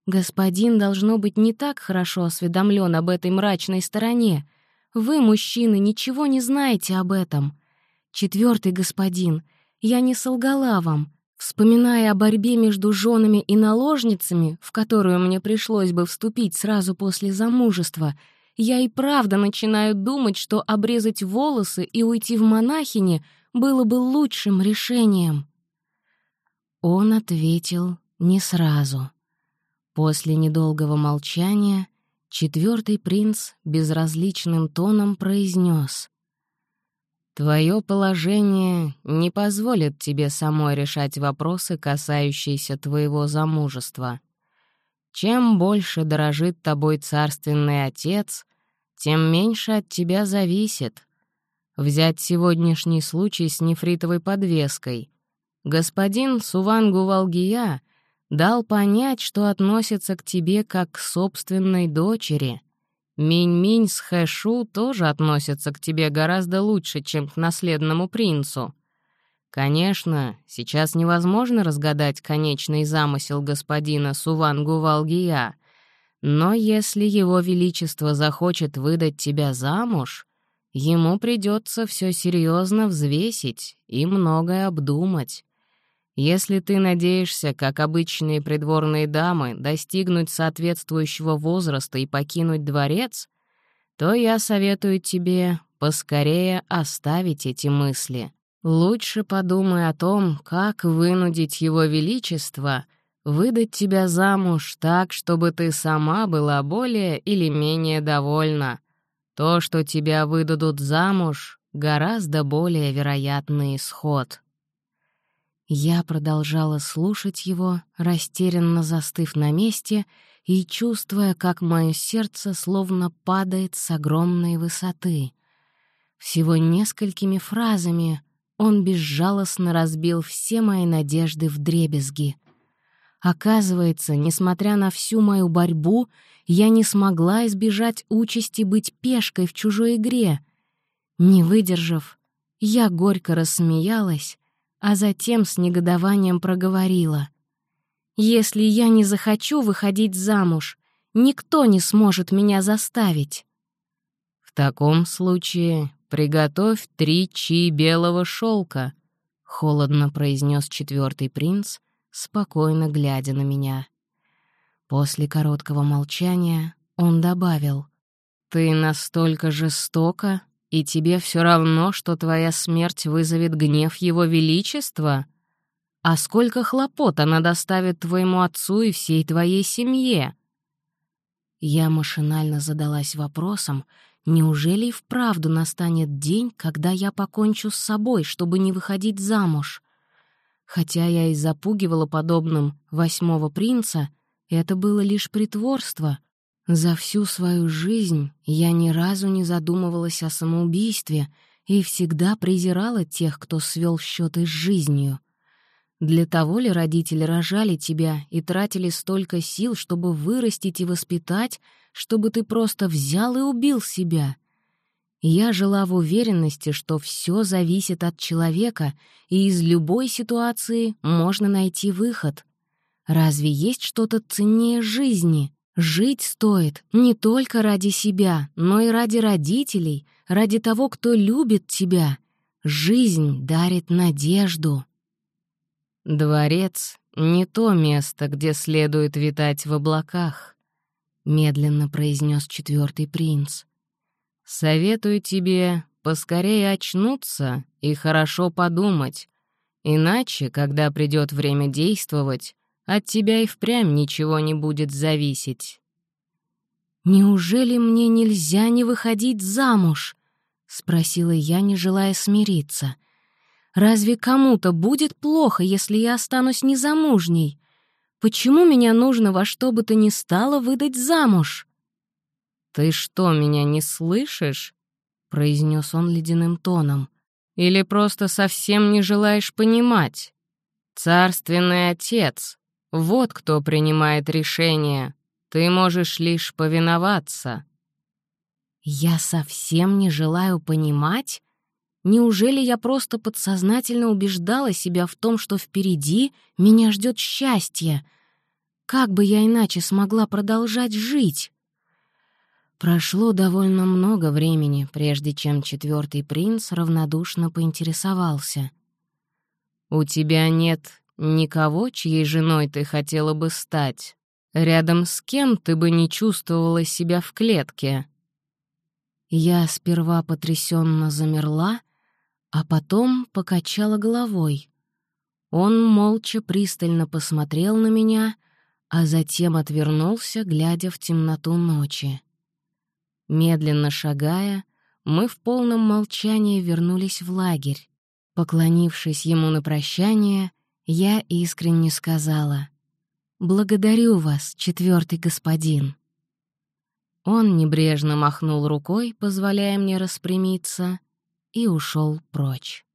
Господин должно быть не так хорошо осведомлен об этой мрачной стороне. Вы, мужчины, ничего не знаете об этом. Четвертый господин, я не солгала вам. Вспоминая о борьбе между женами и наложницами, в которую мне пришлось бы вступить сразу после замужества — я и правда начинаю думать, что обрезать волосы и уйти в монахини было бы лучшим решением. Он ответил не сразу. После недолгого молчания четвертый принц безразличным тоном произнес: «Твое положение не позволит тебе самой решать вопросы, касающиеся твоего замужества. Чем больше дорожит тобой царственный отец, тем меньше от тебя зависит. Взять сегодняшний случай с нефритовой подвеской. Господин Сувангу Валгия дал понять, что относится к тебе как к собственной дочери. Минь-Минь с Хэшу тоже относятся к тебе гораздо лучше, чем к наследному принцу. Конечно, сейчас невозможно разгадать конечный замысел господина Сувангу Валгия — но если его величество захочет выдать тебя замуж, ему придется все серьезно взвесить и многое обдумать. Если ты надеешься, как обычные придворные дамы, достигнуть соответствующего возраста и покинуть дворец, то я советую тебе поскорее оставить эти мысли. Лучше подумай о том, как вынудить его величество — выдать тебя замуж так, чтобы ты сама была более или менее довольна. То, что тебя выдадут замуж, гораздо более вероятный исход. Я продолжала слушать его, растерянно застыв на месте и чувствуя, как мое сердце словно падает с огромной высоты. Всего несколькими фразами он безжалостно разбил все мои надежды в дребезги — Оказывается, несмотря на всю мою борьбу, я не смогла избежать участи быть пешкой в чужой игре. Не выдержав, я горько рассмеялась, а затем с негодованием проговорила. «Если я не захочу выходить замуж, никто не сможет меня заставить». «В таком случае приготовь три чи белого шелка», — холодно произнес четвертый принц — спокойно глядя на меня. После короткого молчания он добавил, «Ты настолько жестока, и тебе все равно, что твоя смерть вызовет гнев Его Величества? А сколько хлопот она доставит твоему отцу и всей твоей семье?» Я машинально задалась вопросом, Неужели и вправду настанет день, когда я покончу с собой, чтобы не выходить замуж? Хотя я и запугивала подобным восьмого принца, это было лишь притворство. За всю свою жизнь я ни разу не задумывалась о самоубийстве и всегда презирала тех, кто свел счеты с жизнью. Для того ли родители рожали тебя и тратили столько сил, чтобы вырастить и воспитать, чтобы ты просто взял и убил себя? Я жила в уверенности, что все зависит от человека, и из любой ситуации можно найти выход. Разве есть что-то ценнее жизни? Жить стоит не только ради себя, но и ради родителей, ради того, кто любит тебя. Жизнь дарит надежду. «Дворец — не то место, где следует витать в облаках», — медленно произнес четвертый принц. «Советую тебе поскорее очнуться и хорошо подумать, иначе, когда придет время действовать, от тебя и впрямь ничего не будет зависеть». «Неужели мне нельзя не выходить замуж?» — спросила я, не желая смириться — Разве кому-то будет плохо, если я останусь незамужней? Почему меня нужно во что бы то ни стало выдать замуж?» «Ты что, меня не слышишь?» — произнес он ледяным тоном. «Или просто совсем не желаешь понимать? Царственный отец, вот кто принимает решение. Ты можешь лишь повиноваться». «Я совсем не желаю понимать?» Неужели я просто подсознательно убеждала себя в том, что впереди меня ждет счастье? Как бы я иначе смогла продолжать жить? Прошло довольно много времени, прежде чем четвертый принц равнодушно поинтересовался. «У тебя нет никого, чьей женой ты хотела бы стать? Рядом с кем ты бы не чувствовала себя в клетке?» Я сперва потрясенно замерла, а потом покачала головой. Он молча пристально посмотрел на меня, а затем отвернулся, глядя в темноту ночи. Медленно шагая, мы в полном молчании вернулись в лагерь. Поклонившись ему на прощание, я искренне сказала «Благодарю вас, четвертый господин». Он небрежно махнул рукой, позволяя мне распрямиться, и ушел прочь.